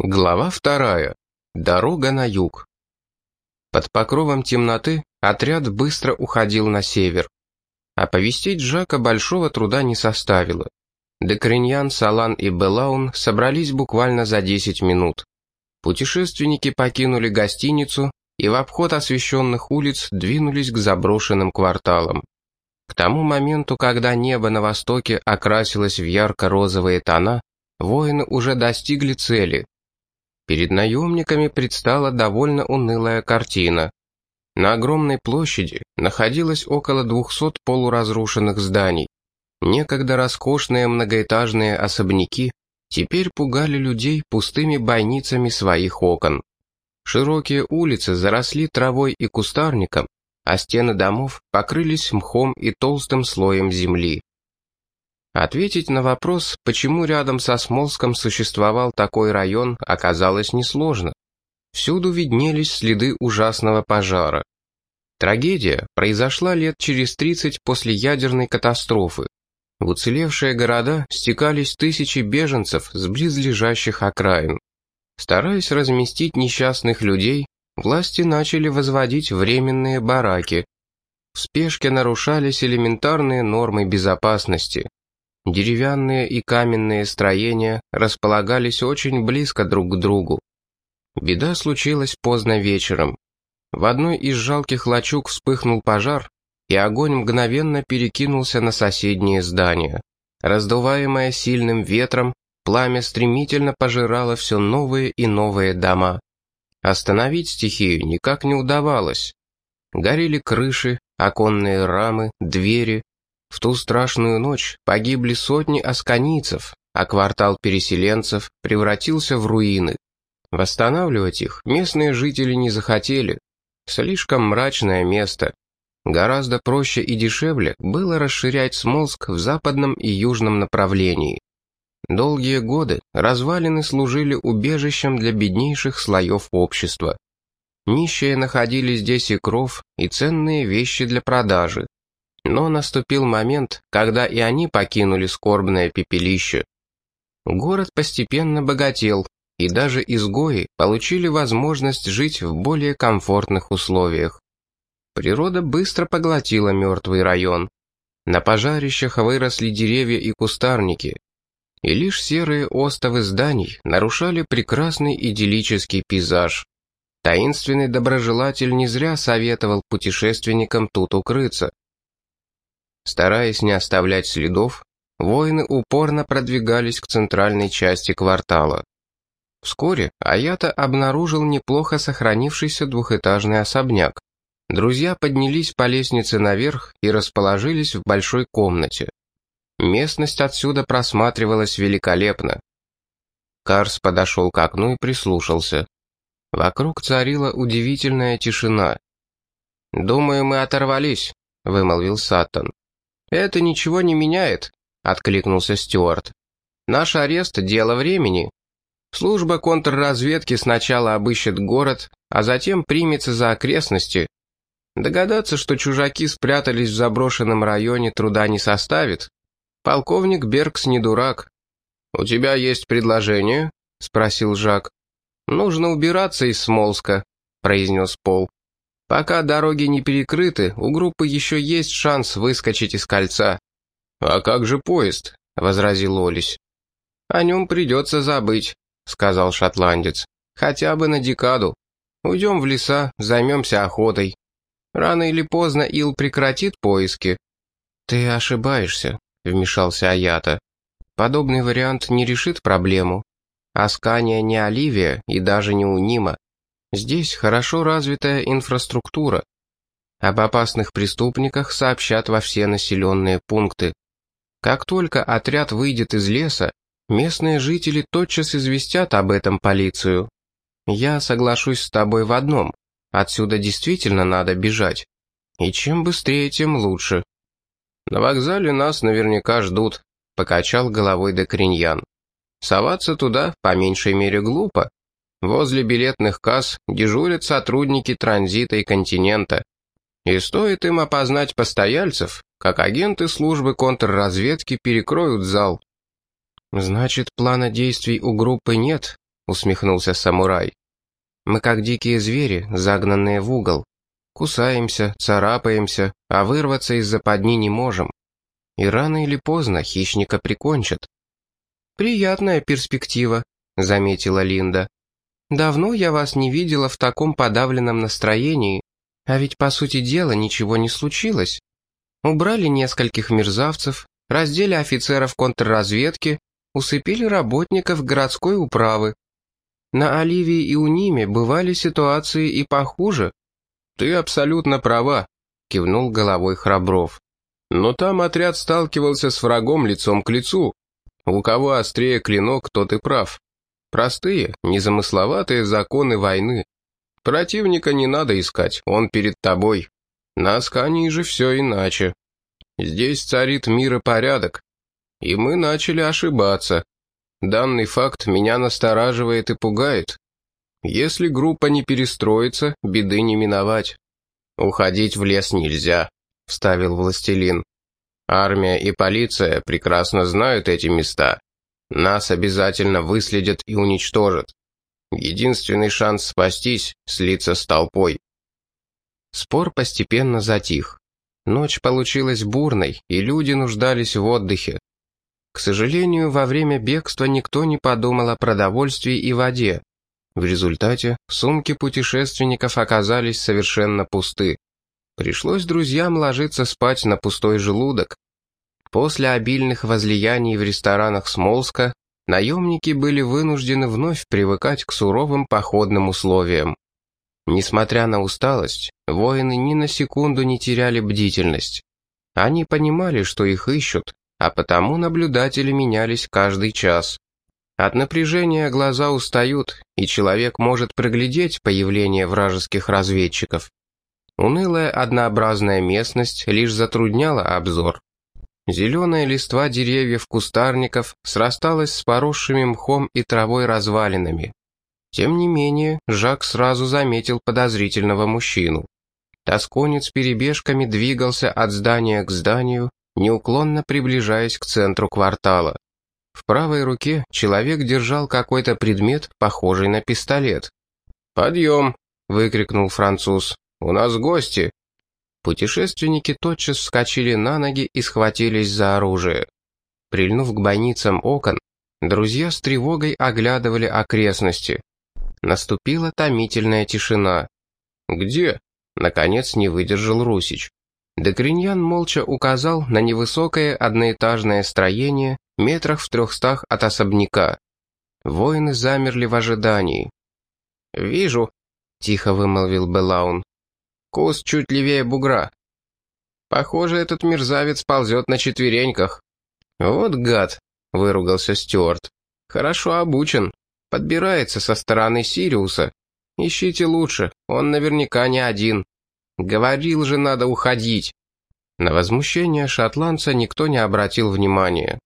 Глава вторая. Дорога на юг. Под покровом темноты отряд быстро уходил на север. Оповестить Жака большого труда не составило. Декриньян, Салан и Белаун собрались буквально за 10 минут. Путешественники покинули гостиницу и в обход освещенных улиц двинулись к заброшенным кварталам. К тому моменту, когда небо на востоке окрасилось в ярко-розовые тона, воины уже достигли цели Перед наемниками предстала довольно унылая картина. На огромной площади находилось около 200 полуразрушенных зданий. Некогда роскошные многоэтажные особняки теперь пугали людей пустыми бойницами своих окон. Широкие улицы заросли травой и кустарником, а стены домов покрылись мхом и толстым слоем земли. Ответить на вопрос, почему рядом со Смолском существовал такой район, оказалось несложно. Всюду виднелись следы ужасного пожара. Трагедия произошла лет через 30 после ядерной катастрофы. В уцелевшие города стекались тысячи беженцев с близлежащих окраин. Стараясь разместить несчастных людей, власти начали возводить временные бараки. В спешке нарушались элементарные нормы безопасности. Деревянные и каменные строения располагались очень близко друг к другу. Беда случилась поздно вечером. В одной из жалких лачуг вспыхнул пожар, и огонь мгновенно перекинулся на соседние здания. Раздуваемое сильным ветром, пламя стремительно пожирало все новые и новые дома. Остановить стихию никак не удавалось. Горели крыши, оконные рамы, двери, в ту страшную ночь погибли сотни асканийцев, а квартал переселенцев превратился в руины. Восстанавливать их местные жители не захотели. Слишком мрачное место. Гораздо проще и дешевле было расширять Смолск в западном и южном направлении. Долгие годы развалины служили убежищем для беднейших слоев общества. Нищие находили здесь и кров, и ценные вещи для продажи. Но наступил момент, когда и они покинули скорбное пепелище. Город постепенно богател, и даже изгои получили возможность жить в более комфортных условиях. Природа быстро поглотила мертвый район. На пожарищах выросли деревья и кустарники, и лишь серые остовы зданий нарушали прекрасный идиллический пейзаж. Таинственный доброжелатель не зря советовал путешественникам тут укрыться. Стараясь не оставлять следов, воины упорно продвигались к центральной части квартала. Вскоре Аята обнаружил неплохо сохранившийся двухэтажный особняк. Друзья поднялись по лестнице наверх и расположились в большой комнате. Местность отсюда просматривалась великолепно. Карс подошел к окну и прислушался. Вокруг царила удивительная тишина. «Думаю, мы оторвались», — вымолвил Саттон. «Это ничего не меняет», — откликнулся Стюарт. «Наш арест — дело времени. Служба контрразведки сначала обыщет город, а затем примется за окрестности. Догадаться, что чужаки спрятались в заброшенном районе, труда не составит. Полковник Беркс не дурак». «У тебя есть предложение?» — спросил Жак. «Нужно убираться из Смолска», — произнес Пол. Пока дороги не перекрыты, у группы еще есть шанс выскочить из кольца. «А как же поезд?» — возразил Олесь. «О нем придется забыть», — сказал шотландец. «Хотя бы на декаду. Уйдем в леса, займемся охотой. Рано или поздно Ил прекратит поиски». «Ты ошибаешься», — вмешался Аята. «Подобный вариант не решит проблему. Аскания не Оливия и даже не Унима. Здесь хорошо развитая инфраструктура. Об опасных преступниках сообщат во все населенные пункты. Как только отряд выйдет из леса, местные жители тотчас известят об этом полицию. Я соглашусь с тобой в одном. Отсюда действительно надо бежать. И чем быстрее, тем лучше. На вокзале нас наверняка ждут, покачал головой Декриньян. Соваться туда, по меньшей мере, глупо. Возле билетных касс дежурят сотрудники транзита и континента. И стоит им опознать постояльцев, как агенты службы контрразведки перекроют зал. «Значит, плана действий у группы нет?» усмехнулся самурай. «Мы как дикие звери, загнанные в угол. Кусаемся, царапаемся, а вырваться из западни не можем. И рано или поздно хищника прикончат». «Приятная перспектива», — заметила Линда. «Давно я вас не видела в таком подавленном настроении, а ведь, по сути дела, ничего не случилось. Убрали нескольких мерзавцев, раздели офицеров контрразведки, усыпили работников городской управы. На Оливии и Униме бывали ситуации и похуже. «Ты абсолютно права», — кивнул головой Храбров. «Но там отряд сталкивался с врагом лицом к лицу. У кого острее клинок, тот и прав. Простые, незамысловатые законы войны. Противника не надо искать, он перед тобой. На Аскании же все иначе. Здесь царит мир и порядок. И мы начали ошибаться. Данный факт меня настораживает и пугает. Если группа не перестроится, беды не миновать. «Уходить в лес нельзя», — вставил властелин. «Армия и полиция прекрасно знают эти места. Нас обязательно выследят и уничтожат. Единственный шанс спастись — слиться с толпой. Спор постепенно затих. Ночь получилась бурной, и люди нуждались в отдыхе. К сожалению, во время бегства никто не подумал о продовольствии и воде. В результате сумки путешественников оказались совершенно пусты. Пришлось друзьям ложиться спать на пустой желудок. После обильных возлияний в ресторанах Смолска наемники были вынуждены вновь привыкать к суровым походным условиям. Несмотря на усталость, воины ни на секунду не теряли бдительность. Они понимали, что их ищут, а потому наблюдатели менялись каждый час. От напряжения глаза устают, и человек может проглядеть появление вражеских разведчиков. Унылая однообразная местность лишь затрудняла обзор. Зеленая листва деревьев кустарников срасталась с поросшими мхом и травой развалинами. Тем не менее, Жак сразу заметил подозрительного мужчину. Тосконец перебежками двигался от здания к зданию, неуклонно приближаясь к центру квартала. В правой руке человек держал какой-то предмет, похожий на пистолет. «Подъем!» — выкрикнул француз. «У нас гости!» Путешественники тотчас вскочили на ноги и схватились за оружие. Прильнув к бойницам окон, друзья с тревогой оглядывали окрестности. Наступила томительная тишина. «Где?» — наконец не выдержал Русич. Декриньян молча указал на невысокое одноэтажное строение метрах в трехстах от особняка. Воины замерли в ожидании. «Вижу», — тихо вымолвил Белаун. Куст чуть левее бугра. Похоже, этот мерзавец ползет на четвереньках. Вот гад, выругался Стюарт. Хорошо обучен. Подбирается со стороны Сириуса. Ищите лучше, он наверняка не один. Говорил же, надо уходить. На возмущение шотландца никто не обратил внимания.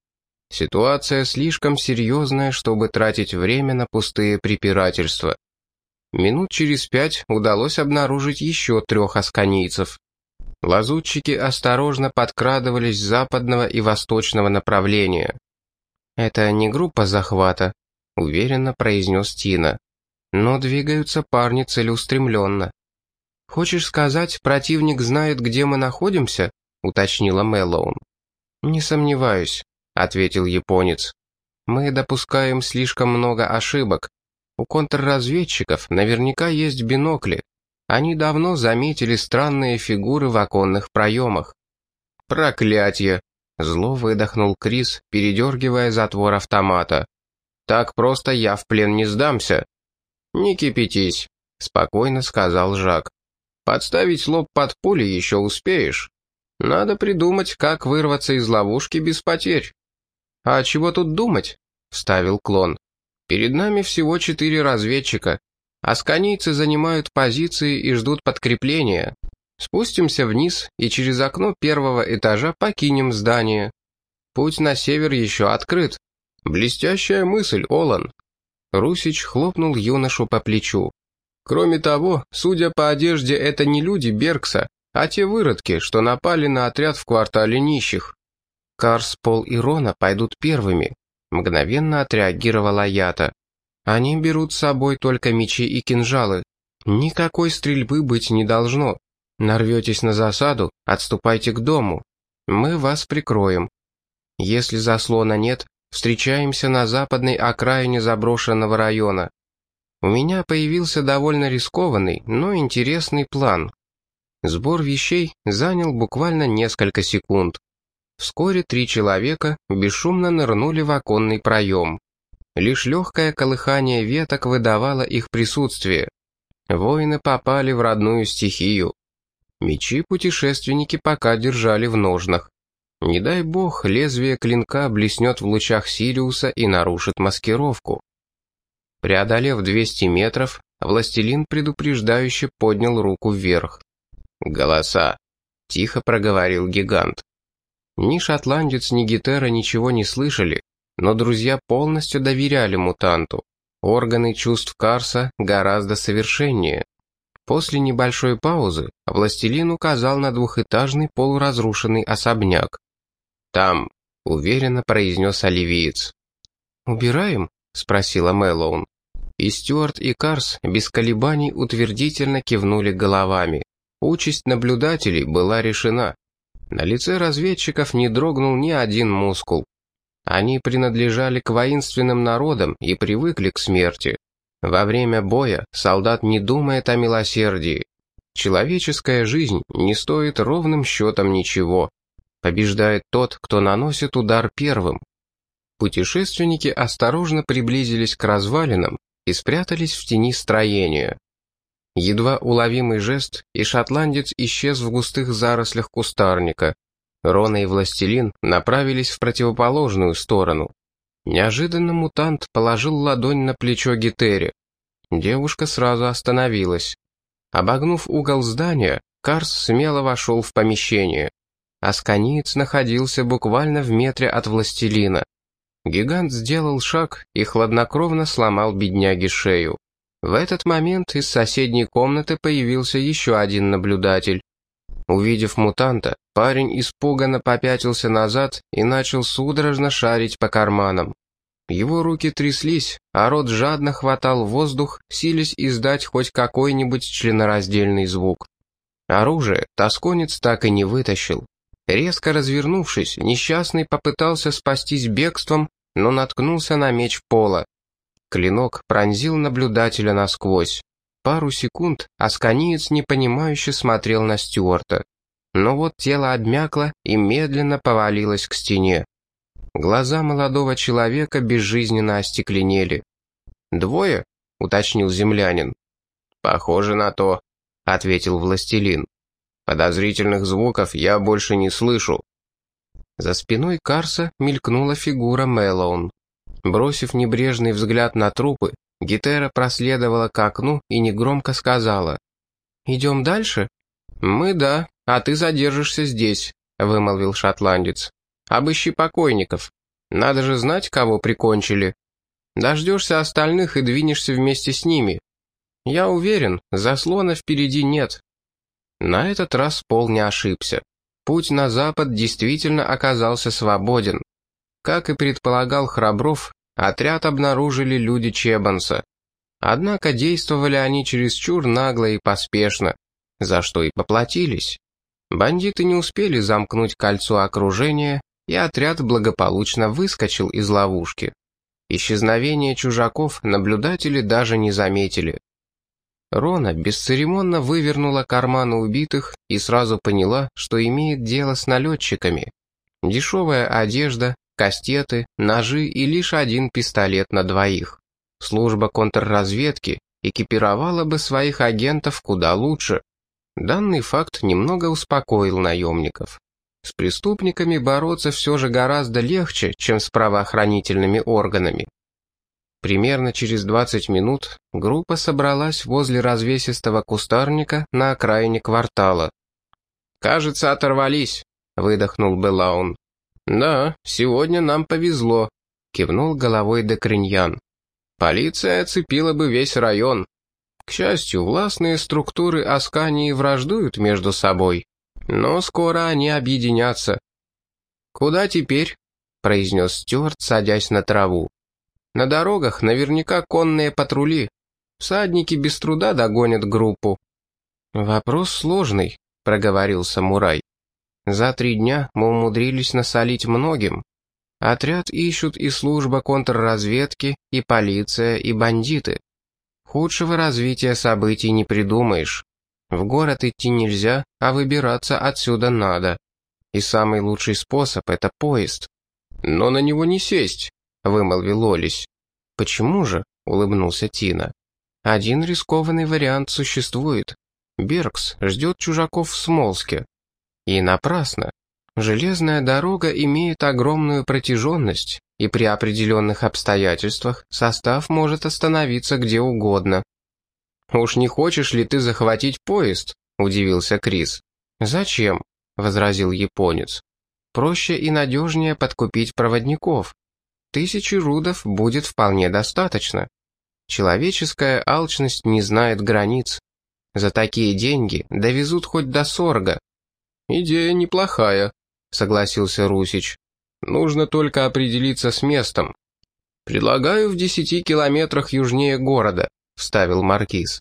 Ситуация слишком серьезная, чтобы тратить время на пустые препирательства. Минут через пять удалось обнаружить еще трех асканийцев. Лазутчики осторожно подкрадывались с западного и восточного направления. «Это не группа захвата», — уверенно произнес Тина. «Но двигаются парни целеустремленно». «Хочешь сказать, противник знает, где мы находимся?» — уточнила Мэллоун. «Не сомневаюсь», — ответил японец. «Мы допускаем слишком много ошибок, у контрразведчиков наверняка есть бинокли. Они давно заметили странные фигуры в оконных проемах. «Проклятье!» — зло выдохнул Крис, передергивая затвор автомата. «Так просто я в плен не сдамся». «Не кипятись», — спокойно сказал Жак. «Подставить лоб под пули еще успеешь. Надо придумать, как вырваться из ловушки без потерь». «А чего тут думать?» — вставил клон. Перед нами всего четыре разведчика. Асканийцы занимают позиции и ждут подкрепления. Спустимся вниз и через окно первого этажа покинем здание. Путь на север еще открыт. Блестящая мысль, Олан. Русич хлопнул юношу по плечу. Кроме того, судя по одежде, это не люди Беркса, а те выродки, что напали на отряд в квартале нищих. Карс, Пол и Рона пойдут первыми, Мгновенно отреагировала Ята. Они берут с собой только мечи и кинжалы. Никакой стрельбы быть не должно. Нарветесь на засаду, отступайте к дому. Мы вас прикроем. Если заслона нет, встречаемся на западной окраине заброшенного района. У меня появился довольно рискованный, но интересный план. Сбор вещей занял буквально несколько секунд. Вскоре три человека бесшумно нырнули в оконный проем. Лишь легкое колыхание веток выдавало их присутствие. Воины попали в родную стихию. Мечи путешественники пока держали в ножнах. Не дай бог, лезвие клинка блеснет в лучах Сириуса и нарушит маскировку. Преодолев 200 метров, властелин предупреждающе поднял руку вверх. «Голоса!» — тихо проговорил гигант. Ни шотландец, ни Гетера ничего не слышали, но друзья полностью доверяли мутанту. Органы чувств Карса гораздо совершеннее. После небольшой паузы властелин указал на двухэтажный полуразрушенный особняк. «Там», — уверенно произнес оливиец. «Убираем?» — спросила Мэллоун. И Стюарт, и Карс без колебаний утвердительно кивнули головами. Участь наблюдателей была решена. На лице разведчиков не дрогнул ни один мускул. Они принадлежали к воинственным народам и привыкли к смерти. Во время боя солдат не думает о милосердии. Человеческая жизнь не стоит ровным счетом ничего. Побеждает тот, кто наносит удар первым. Путешественники осторожно приблизились к развалинам и спрятались в тени строения. Едва уловимый жест, и шотландец исчез в густых зарослях кустарника. Рона и Властелин направились в противоположную сторону. Неожиданно мутант положил ладонь на плечо Гетери. Девушка сразу остановилась. Обогнув угол здания, Карс смело вошел в помещение. Асканиец находился буквально в метре от Властелина. Гигант сделал шаг и хладнокровно сломал бедняге шею. В этот момент из соседней комнаты появился еще один наблюдатель. Увидев мутанта, парень испуганно попятился назад и начал судорожно шарить по карманам. Его руки тряслись, а рот жадно хватал воздух, силясь издать хоть какой-нибудь членораздельный звук. Оружие тосконец так и не вытащил. Резко развернувшись, несчастный попытался спастись бегством, но наткнулся на меч пола. Клинок пронзил наблюдателя насквозь. Пару секунд Асканиец непонимающе смотрел на Стюарта. Но вот тело обмякло и медленно повалилось к стене. Глаза молодого человека безжизненно остекленели. «Двое?» — уточнил землянин. «Похоже на то», — ответил властелин. «Подозрительных звуков я больше не слышу». За спиной Карса мелькнула фигура Мэллоун. Бросив небрежный взгляд на трупы, Гетера проследовала к окну и негромко сказала. «Идем дальше?» «Мы да, а ты задержишься здесь», — вымолвил шотландец. «Обыщи покойников. Надо же знать, кого прикончили. Дождешься остальных и двинешься вместе с ними. Я уверен, заслона впереди нет». На этот раз Пол не ошибся. Путь на запад действительно оказался свободен. Как и предполагал Храбров, Отряд обнаружили люди Чебанса. Однако действовали они чересчур нагло и поспешно, за что и поплатились. Бандиты не успели замкнуть кольцо окружения, и отряд благополучно выскочил из ловушки. Исчезновение чужаков наблюдатели даже не заметили. Рона бесцеремонно вывернула карманы убитых и сразу поняла, что имеет дело с налетчиками. Дешевая одежда, кастеты, ножи и лишь один пистолет на двоих. Служба контрразведки экипировала бы своих агентов куда лучше. Данный факт немного успокоил наемников. С преступниками бороться все же гораздо легче, чем с правоохранительными органами. Примерно через 20 минут группа собралась возле развесистого кустарника на окраине квартала. «Кажется, оторвались», — выдохнул Белаун. «Да, сегодня нам повезло», — кивнул головой Декриньян. «Полиция оцепила бы весь район. К счастью, властные структуры Аскании враждуют между собой, но скоро они объединятся». «Куда теперь?» — произнес Стюарт, садясь на траву. На дорогах наверняка конные патрули. Всадники без труда догонят группу». «Вопрос сложный», — проговорил самурай. «За три дня мы умудрились насолить многим. Отряд ищут и служба контрразведки, и полиция, и бандиты. Худшего развития событий не придумаешь. В город идти нельзя, а выбираться отсюда надо. И самый лучший способ — это поезд. «Но на него не сесть», — вымолвил Олесь. «Почему же?» — улыбнулся Тина. «Один рискованный вариант существует. Беркс ждет чужаков в Смолске. И напрасно. Железная дорога имеет огромную протяженность, и при определенных обстоятельствах состав может остановиться где угодно. «Уж не хочешь ли ты захватить поезд?» — удивился Крис. «Зачем?» — возразил японец. «Проще и надежнее подкупить проводников. Тысячи рудов будет вполне достаточно. Человеческая алчность не знает границ. За такие деньги довезут хоть до Сорга». «Идея неплохая», — согласился Русич. «Нужно только определиться с местом». «Предлагаю в десяти километрах южнее города», — вставил Маркиз.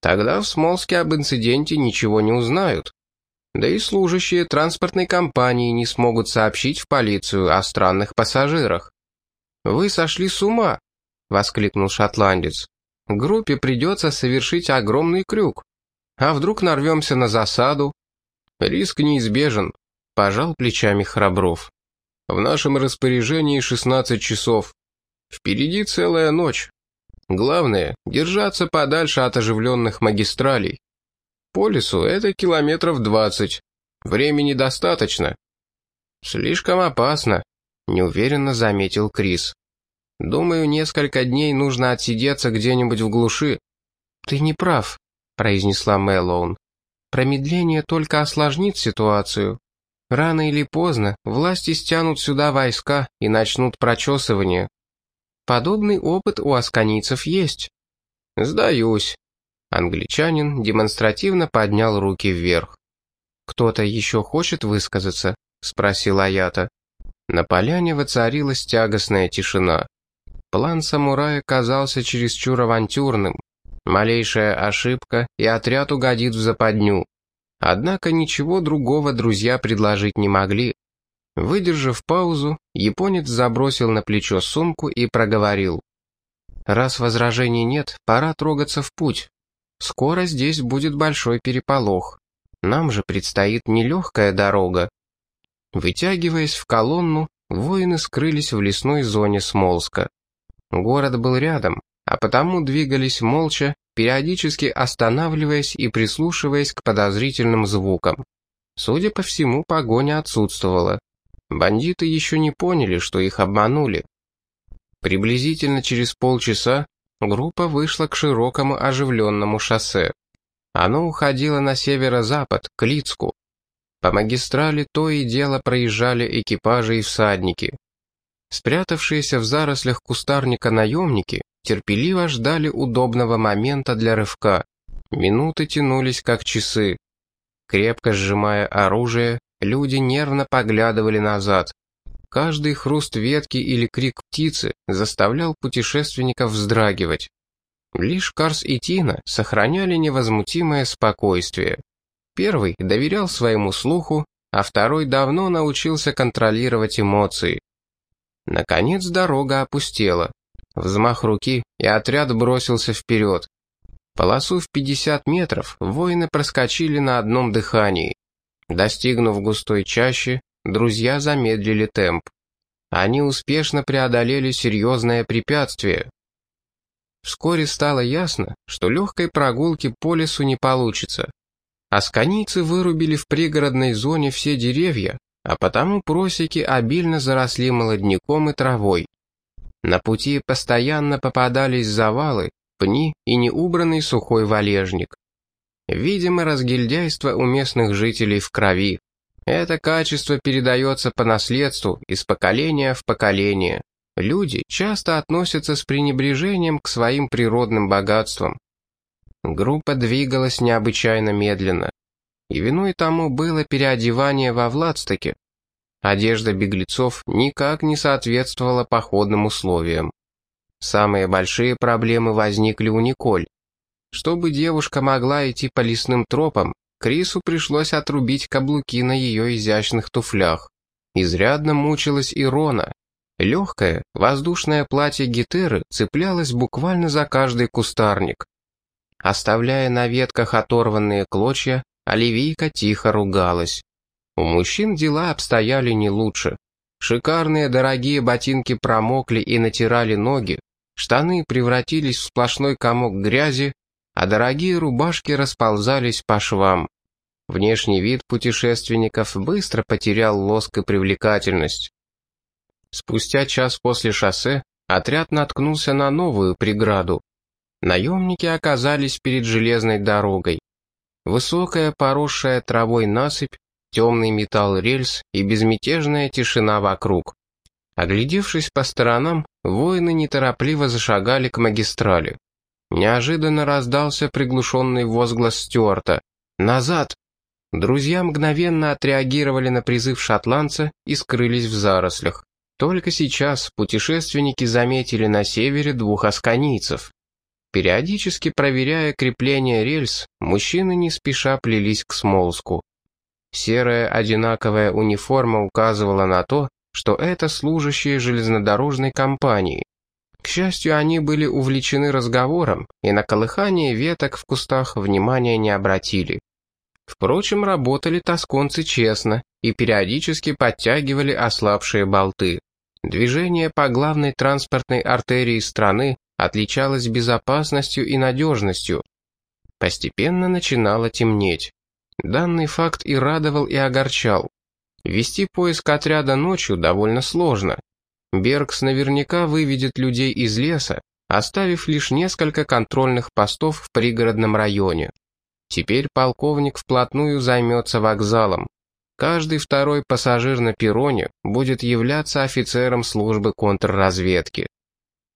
«Тогда в Смолске об инциденте ничего не узнают. Да и служащие транспортной компании не смогут сообщить в полицию о странных пассажирах». «Вы сошли с ума», — воскликнул шотландец. «Группе придется совершить огромный крюк. А вдруг нарвемся на засаду?» «Риск неизбежен», Пожал плечами Храбров. В нашем распоряжении 16 часов. Впереди целая ночь. Главное — держаться подальше от оживленных магистралей. По лесу это километров 20. Времени достаточно. Слишком опасно, неуверенно заметил Крис. Думаю, несколько дней нужно отсидеться где-нибудь в глуши. Ты не прав, произнесла Мэллоун. Промедление только осложнит ситуацию. Рано или поздно власти стянут сюда войска и начнут прочесывание. Подобный опыт у асканийцев есть. Сдаюсь. Англичанин демонстративно поднял руки вверх. «Кто-то еще хочет высказаться?» — спросил Аята. На поляне воцарилась тягостная тишина. План самурая казался чересчур авантюрным. Малейшая ошибка, и отряд угодит в западню. Однако ничего другого друзья предложить не могли. Выдержав паузу, японец забросил на плечо сумку и проговорил. «Раз возражений нет, пора трогаться в путь. Скоро здесь будет большой переполох. Нам же предстоит нелегкая дорога». Вытягиваясь в колонну, воины скрылись в лесной зоне Смолска. Город был рядом, а потому двигались молча, периодически останавливаясь и прислушиваясь к подозрительным звукам. Судя по всему, погоня отсутствовала. Бандиты еще не поняли, что их обманули. Приблизительно через полчаса группа вышла к широкому оживленному шоссе. Оно уходило на северо-запад, к Лицку. По магистрали то и дело проезжали экипажи и всадники. Спрятавшиеся в зарослях кустарника наемники терпеливо ждали удобного момента для рывка. Минуты тянулись как часы. Крепко сжимая оружие, люди нервно поглядывали назад. Каждый хруст ветки или крик птицы заставлял путешественников вздрагивать. Лишь Карс и Тина сохраняли невозмутимое спокойствие. Первый доверял своему слуху, а второй давно научился контролировать эмоции. Наконец дорога опустела. Взмах руки, и отряд бросился вперед. Полосу в 50 метров воины проскочили на одном дыхании. Достигнув густой чащи, друзья замедлили темп. Они успешно преодолели серьезное препятствие. Вскоре стало ясно, что легкой прогулки по лесу не получится. Асканийцы вырубили в пригородной зоне все деревья, а потому просеки обильно заросли молодняком и травой. На пути постоянно попадались завалы, пни и неубранный сухой валежник. Видимо, разгильдяйство у местных жителей в крови. Это качество передается по наследству из поколения в поколение. Люди часто относятся с пренебрежением к своим природным богатствам. Группа двигалась необычайно медленно. И виной тому было переодевание во Владстоке, Одежда беглецов никак не соответствовала походным условиям. Самые большие проблемы возникли у Николь. Чтобы девушка могла идти по лесным тропам, Крису пришлось отрубить каблуки на ее изящных туфлях. Изрядно мучилась и Рона. Легкое, воздушное платье Гетеры цеплялось буквально за каждый кустарник. Оставляя на ветках оторванные клочья, Оливийка тихо ругалась. У мужчин дела обстояли не лучше. Шикарные дорогие ботинки промокли и натирали ноги, штаны превратились в сплошной комок грязи, а дорогие рубашки расползались по швам. Внешний вид путешественников быстро потерял лоск и привлекательность. Спустя час после шоссе отряд наткнулся на новую преграду. Наемники оказались перед железной дорогой. Высокая поросшая травой насыпь, темный металл рельс и безмятежная тишина вокруг. Оглядевшись по сторонам, воины неторопливо зашагали к магистрали. Неожиданно раздался приглушенный возглас Стюарта. «Назад!» Друзья мгновенно отреагировали на призыв шотландца и скрылись в зарослях. Только сейчас путешественники заметили на севере двух асканийцев. Периодически проверяя крепление рельс, мужчины не спеша плелись к Смолску. Серая одинаковая униформа указывала на то, что это служащие железнодорожной компании. К счастью, они были увлечены разговором и на колыхание веток в кустах внимания не обратили. Впрочем, работали тосконцы честно и периодически подтягивали ослабшие болты. Движение по главной транспортной артерии страны отличалось безопасностью и надежностью. Постепенно начинало темнеть. Данный факт и радовал, и огорчал. Вести поиск отряда ночью довольно сложно, Бергс наверняка выведет людей из леса, оставив лишь несколько контрольных постов в пригородном районе. Теперь полковник вплотную займется вокзалом. Каждый второй пассажир на перроне будет являться офицером службы контрразведки.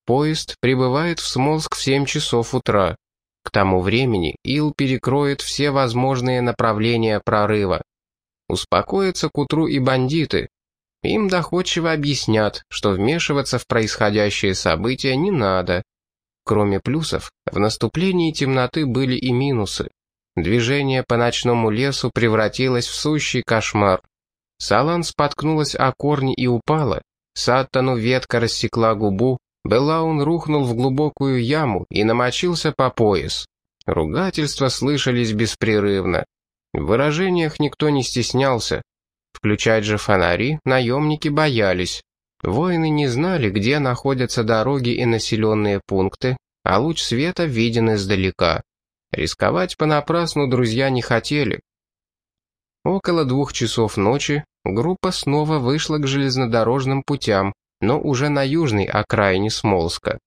Поезд прибывает в Смолск в 7 часов утра. К тому времени Ил перекроет все возможные направления прорыва. Успокоятся к утру и бандиты, им доходчиво объяснят, что вмешиваться в происходящее события не надо. Кроме плюсов, в наступлении темноты были и минусы. Движение по ночному лесу превратилось в сущий кошмар. Салан споткнулась о корни и упала. Саттану ветка рассекла губу, Белаун рухнул в глубокую яму и намочился по пояс. Ругательства слышались беспрерывно. В выражениях никто не стеснялся, Включать же фонари наемники боялись. Воины не знали, где находятся дороги и населенные пункты, а луч света виден издалека. Рисковать понапрасну друзья не хотели. Около двух часов ночи группа снова вышла к железнодорожным путям, но уже на южной окраине Смолска.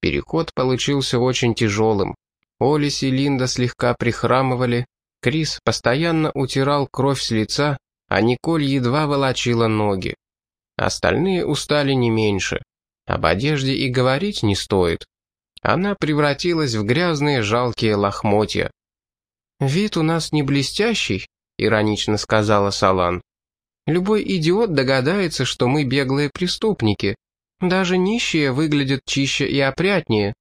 Переход получился очень тяжелым. Олис и Линда слегка прихрамывали, Крис постоянно утирал кровь с лица, а Николь едва волочила ноги. Остальные устали не меньше. Об одежде и говорить не стоит. Она превратилась в грязные жалкие лохмотья. «Вид у нас не блестящий», — иронично сказала Салан. «Любой идиот догадается, что мы беглые преступники. Даже нищие выглядят чище и опрятнее».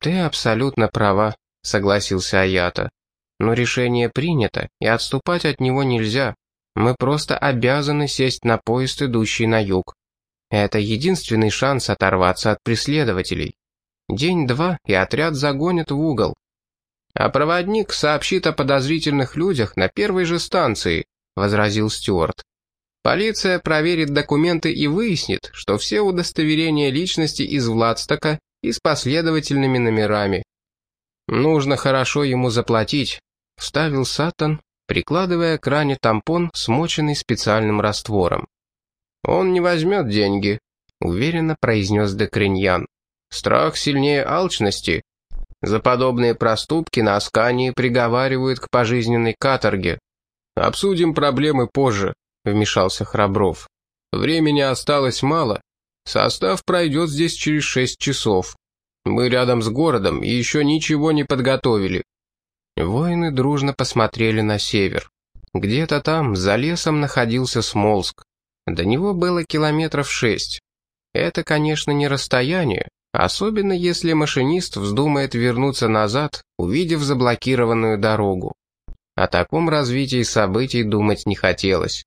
«Ты абсолютно права», — согласился Аята. «Но решение принято, и отступать от него нельзя. Мы просто обязаны сесть на поезд, идущий на юг. Это единственный шанс оторваться от преследователей. День-два, и отряд загонят в угол. А проводник сообщит о подозрительных людях на первой же станции, возразил Стюарт. Полиция проверит документы и выяснит, что все удостоверения личности из Владстока и с последовательными номерами. Нужно хорошо ему заплатить, вставил Сатан, прикладывая к ране тампон, смоченный специальным раствором. «Он не возьмет деньги», — уверенно произнес Декриньян. «Страх сильнее алчности. За подобные проступки на Аскании приговаривают к пожизненной каторге. Обсудим проблемы позже», — вмешался Храбров. «Времени осталось мало. Состав пройдет здесь через шесть часов. Мы рядом с городом и еще ничего не подготовили. Воины дружно посмотрели на север. Где-то там, за лесом, находился Смолск. До него было километров шесть. Это, конечно, не расстояние, Особенно если машинист вздумает вернуться назад, увидев заблокированную дорогу. О таком развитии событий думать не хотелось.